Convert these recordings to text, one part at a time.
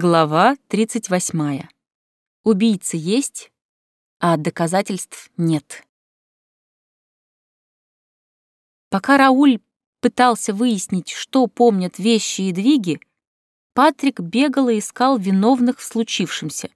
Глава 38. Убийцы есть, а доказательств нет. Пока Рауль пытался выяснить, что помнят вещи и двиги, Патрик бегал и искал виновных в случившемся.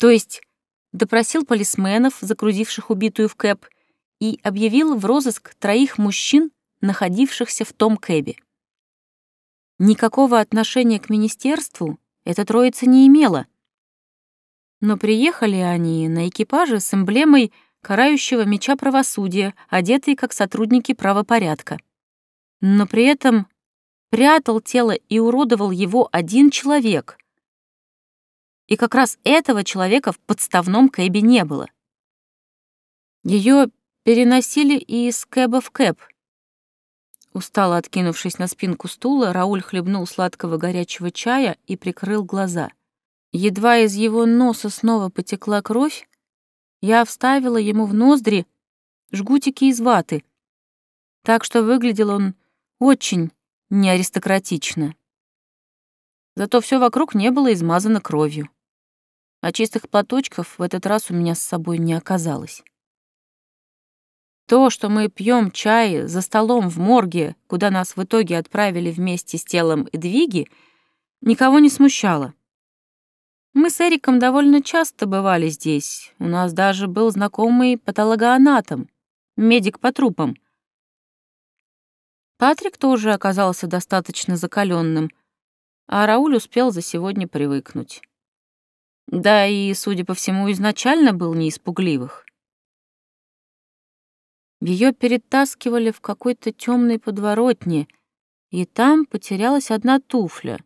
То есть допросил полисменов, загрузивших убитую в кэб, и объявил в розыск троих мужчин, находившихся в том кэбе. Никакого отношения к министерству эта троица не имела. Но приехали они на экипаже с эмблемой карающего меча правосудия, одетые как сотрудники правопорядка. Но при этом прятал тело и уродовал его один человек. И как раз этого человека в подставном кэбе не было. Ее переносили из кэба в кэб. Устало откинувшись на спинку стула, Рауль хлебнул сладкого горячего чая и прикрыл глаза. Едва из его носа снова потекла кровь, я вставила ему в ноздри жгутики из ваты, так что выглядел он очень неаристократично. Зато все вокруг не было измазано кровью. А чистых платочков в этот раз у меня с собой не оказалось. То, что мы пьем чай за столом в морге, куда нас в итоге отправили вместе с телом Эдвиги, никого не смущало. Мы с Эриком довольно часто бывали здесь. У нас даже был знакомый патологоанатом, медик по трупам. Патрик тоже оказался достаточно закаленным, а Рауль успел за сегодня привыкнуть. Да и, судя по всему, изначально был не испугливых. Ее перетаскивали в какой-то темной подворотне, и там потерялась одна туфля.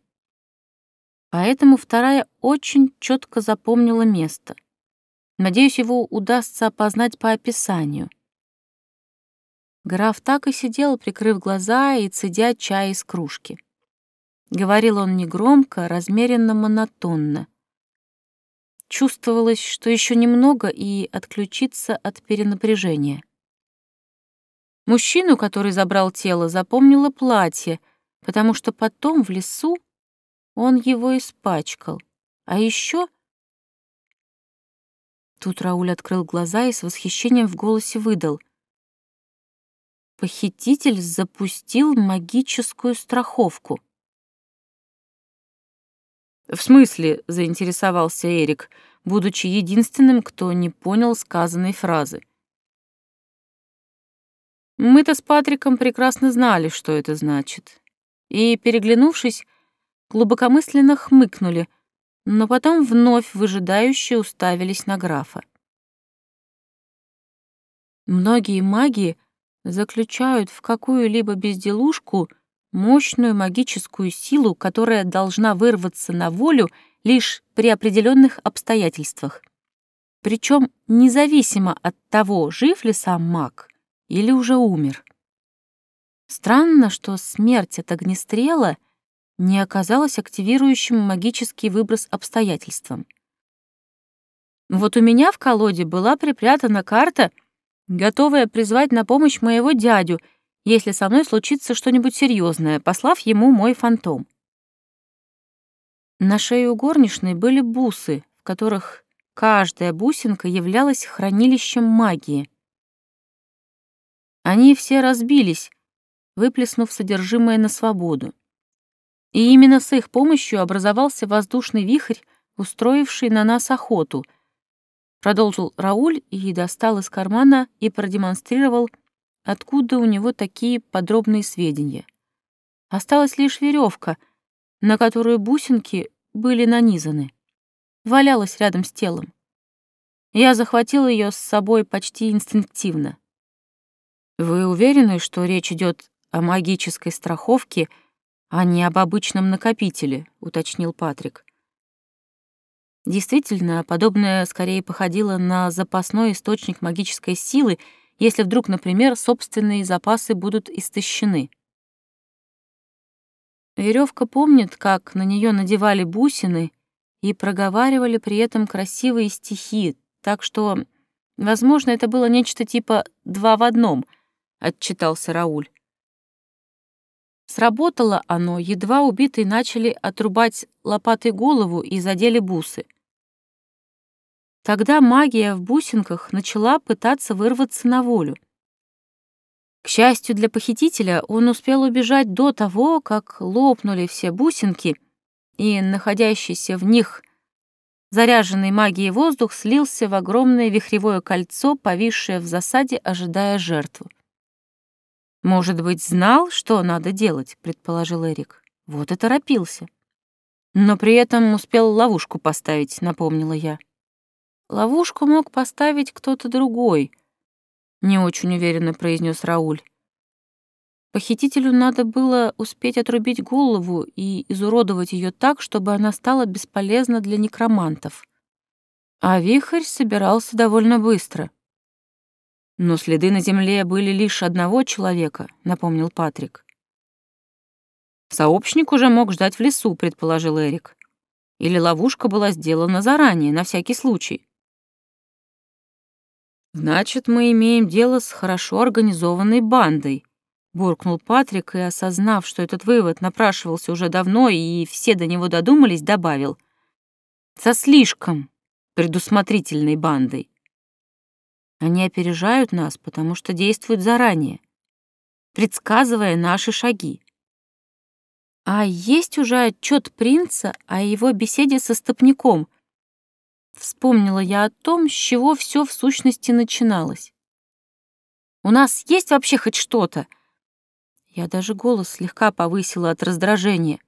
Поэтому вторая очень четко запомнила место. Надеюсь, его удастся опознать по описанию. Граф так и сидел, прикрыв глаза и цедя чай из кружки. Говорил он негромко, размеренно, монотонно. Чувствовалось, что еще немного и отключиться от перенапряжения. Мужчину, который забрал тело, запомнила платье, потому что потом в лесу он его испачкал. А еще... Тут Рауль открыл глаза и с восхищением в голосе выдал. Похититель запустил магическую страховку. «В смысле?» — заинтересовался Эрик, будучи единственным, кто не понял сказанной фразы. Мы-то с Патриком прекрасно знали, что это значит. И, переглянувшись, глубокомысленно хмыкнули, но потом вновь выжидающе уставились на графа. Многие маги заключают в какую-либо безделушку мощную магическую силу, которая должна вырваться на волю лишь при определенных обстоятельствах. Причем независимо от того, жив ли сам маг или уже умер. Странно, что смерть от огнестрела не оказалась активирующим магический выброс обстоятельством. Вот у меня в колоде была припрятана карта, готовая призвать на помощь моего дядю, если со мной случится что-нибудь серьезное, послав ему мой фантом. На шее у горничной были бусы, в которых каждая бусинка являлась хранилищем магии — они все разбились, выплеснув содержимое на свободу. И именно с их помощью образовался воздушный вихрь, устроивший на нас охоту. Продолжил Рауль и достал из кармана и продемонстрировал, откуда у него такие подробные сведения. Осталась лишь веревка, на которую бусинки были нанизаны. Валялась рядом с телом. Я захватил ее с собой почти инстинктивно. Вы уверены, что речь идет о магической страховке, а не об обычном накопителе, уточнил Патрик. Действительно, подобное скорее походило на запасной источник магической силы, если вдруг, например, собственные запасы будут истощены. Веревка помнит, как на нее надевали бусины и проговаривали при этом красивые стихи, так что, возможно, это было нечто типа «два в одном», — отчитался Рауль. Сработало оно, едва убитые начали отрубать лопатой голову и задели бусы. Тогда магия в бусинках начала пытаться вырваться на волю. К счастью для похитителя, он успел убежать до того, как лопнули все бусинки, и находящийся в них заряженный магией воздух слился в огромное вихревое кольцо, повисшее в засаде, ожидая жертву. «Может быть, знал, что надо делать», — предположил Эрик. Вот и торопился. Но при этом успел ловушку поставить, напомнила я. Ловушку мог поставить кто-то другой, не очень уверенно произнес Рауль. Похитителю надо было успеть отрубить голову и изуродовать ее так, чтобы она стала бесполезна для некромантов. А вихрь собирался довольно быстро. Но следы на земле были лишь одного человека, напомнил Патрик. Сообщник уже мог ждать в лесу, предположил Эрик. Или ловушка была сделана заранее, на всякий случай. «Значит, мы имеем дело с хорошо организованной бандой», — буркнул Патрик и, осознав, что этот вывод напрашивался уже давно и все до него додумались, добавил. «Со слишком предусмотрительной бандой. Они опережают нас, потому что действуют заранее, предсказывая наши шаги. А есть уже отчет принца о его беседе со стопником — Вспомнила я о том, с чего все в сущности начиналось. «У нас есть вообще хоть что-то?» Я даже голос слегка повысила от раздражения.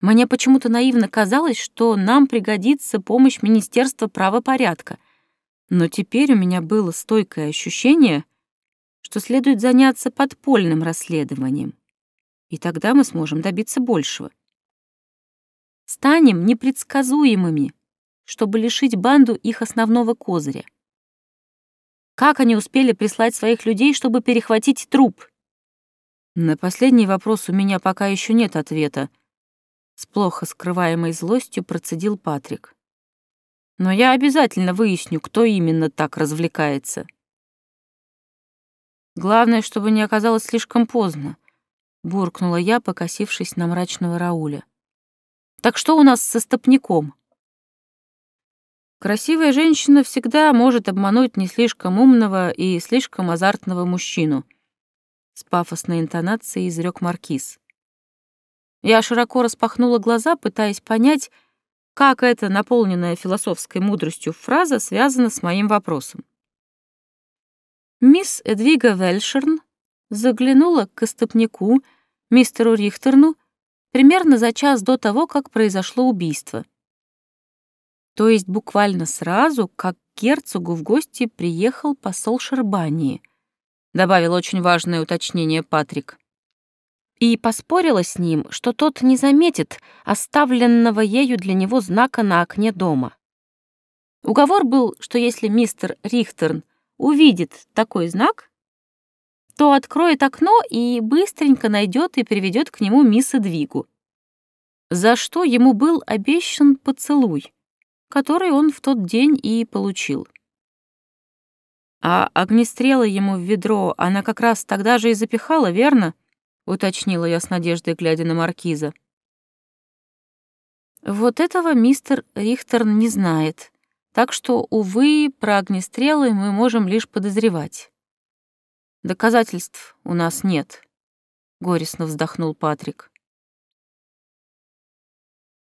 Мне почему-то наивно казалось, что нам пригодится помощь Министерства правопорядка. Но теперь у меня было стойкое ощущение, что следует заняться подпольным расследованием. И тогда мы сможем добиться большего. Станем непредсказуемыми, чтобы лишить банду их основного козыря. Как они успели прислать своих людей, чтобы перехватить труп? На последний вопрос у меня пока еще нет ответа. С плохо скрываемой злостью процедил Патрик. Но я обязательно выясню, кто именно так развлекается. Главное, чтобы не оказалось слишком поздно, буркнула я, покосившись на мрачного Рауля. Так что у нас со стопником? Красивая женщина всегда может обмануть не слишком умного и слишком азартного мужчину. С пафосной интонацией изрек Маркиз. Я широко распахнула глаза, пытаясь понять, как эта наполненная философской мудростью фраза связана с моим вопросом. Мисс Эдвига Вельшерн заглянула к истопнику, мистеру Рихтерну, примерно за час до того, как произошло убийство — то есть буквально сразу, как к герцогу в гости приехал посол Шербании, добавил очень важное уточнение Патрик. И поспорила с ним, что тот не заметит оставленного ею для него знака на окне дома. Уговор был, что если мистер Рихтерн увидит такой знак, то откроет окно и быстренько найдет и приведет к нему мисс Эдвигу. За что ему был обещан поцелуй который он в тот день и получил. «А огнестрелы ему в ведро она как раз тогда же и запихала, верно?» — уточнила я с надеждой, глядя на маркиза. Вот этого мистер Рихтер не знает, так что, увы, про огнестрелы мы можем лишь подозревать. Доказательств у нас нет, — горестно вздохнул Патрик.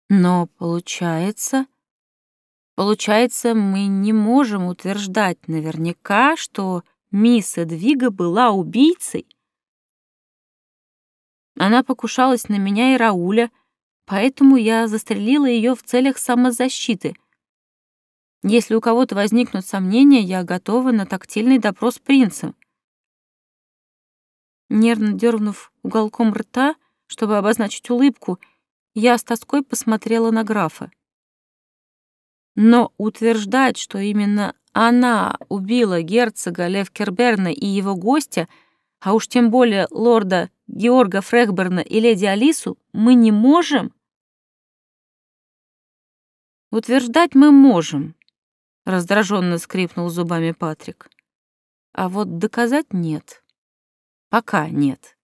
Но, получается, Получается, мы не можем утверждать наверняка, что мисс Эдвига была убийцей. Она покушалась на меня и Рауля, поэтому я застрелила ее в целях самозащиты. Если у кого-то возникнут сомнения, я готова на тактильный допрос принца. Нервно дернув уголком рта, чтобы обозначить улыбку, я с тоской посмотрела на графа. Но утверждать, что именно она убила герцога Левкерберна и его гостя, а уж тем более лорда Георга Фрехберна и леди Алису, мы не можем? Утверждать мы можем, раздраженно скрипнул зубами Патрик. А вот доказать нет. Пока нет.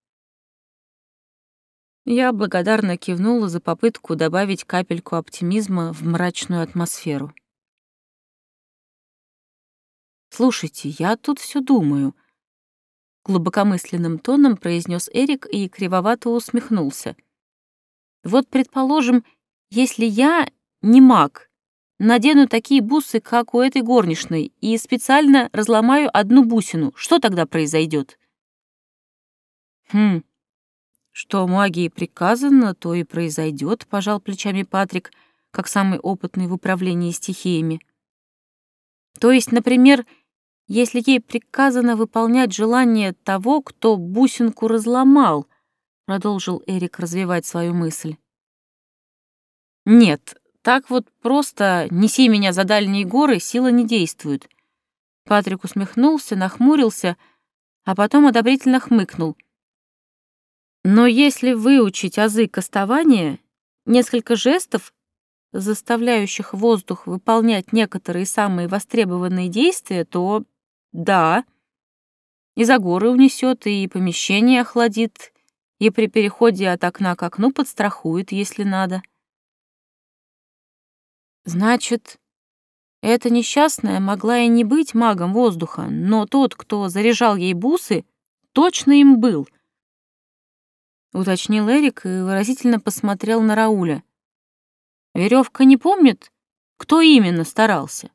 Я благодарно кивнула за попытку добавить капельку оптимизма в мрачную атмосферу. «Слушайте, я тут все думаю», — глубокомысленным тоном произнес Эрик и кривовато усмехнулся. «Вот, предположим, если я не маг, надену такие бусы, как у этой горничной, и специально разломаю одну бусину, что тогда произойдет? «Хм, что магии приказано, то и произойдет, пожал плечами Патрик, как самый опытный в управлении стихиями. То есть, например, если ей приказано выполнять желание того, кто бусинку разломал, продолжил Эрик развивать свою мысль. Нет, так вот просто «неси меня за дальние горы» сила не действует. Патрик усмехнулся, нахмурился, а потом одобрительно хмыкнул. Но если выучить азы кастования, несколько жестов, заставляющих воздух выполнять некоторые самые востребованные действия, то да, и за горы унесет, и помещение охладит, и при переходе от окна к окну подстрахует, если надо. Значит, эта несчастная могла и не быть магом воздуха, но тот, кто заряжал ей бусы, точно им был. Уточнил Эрик и выразительно посмотрел на Рауля. Веревка не помнит, кто именно старался.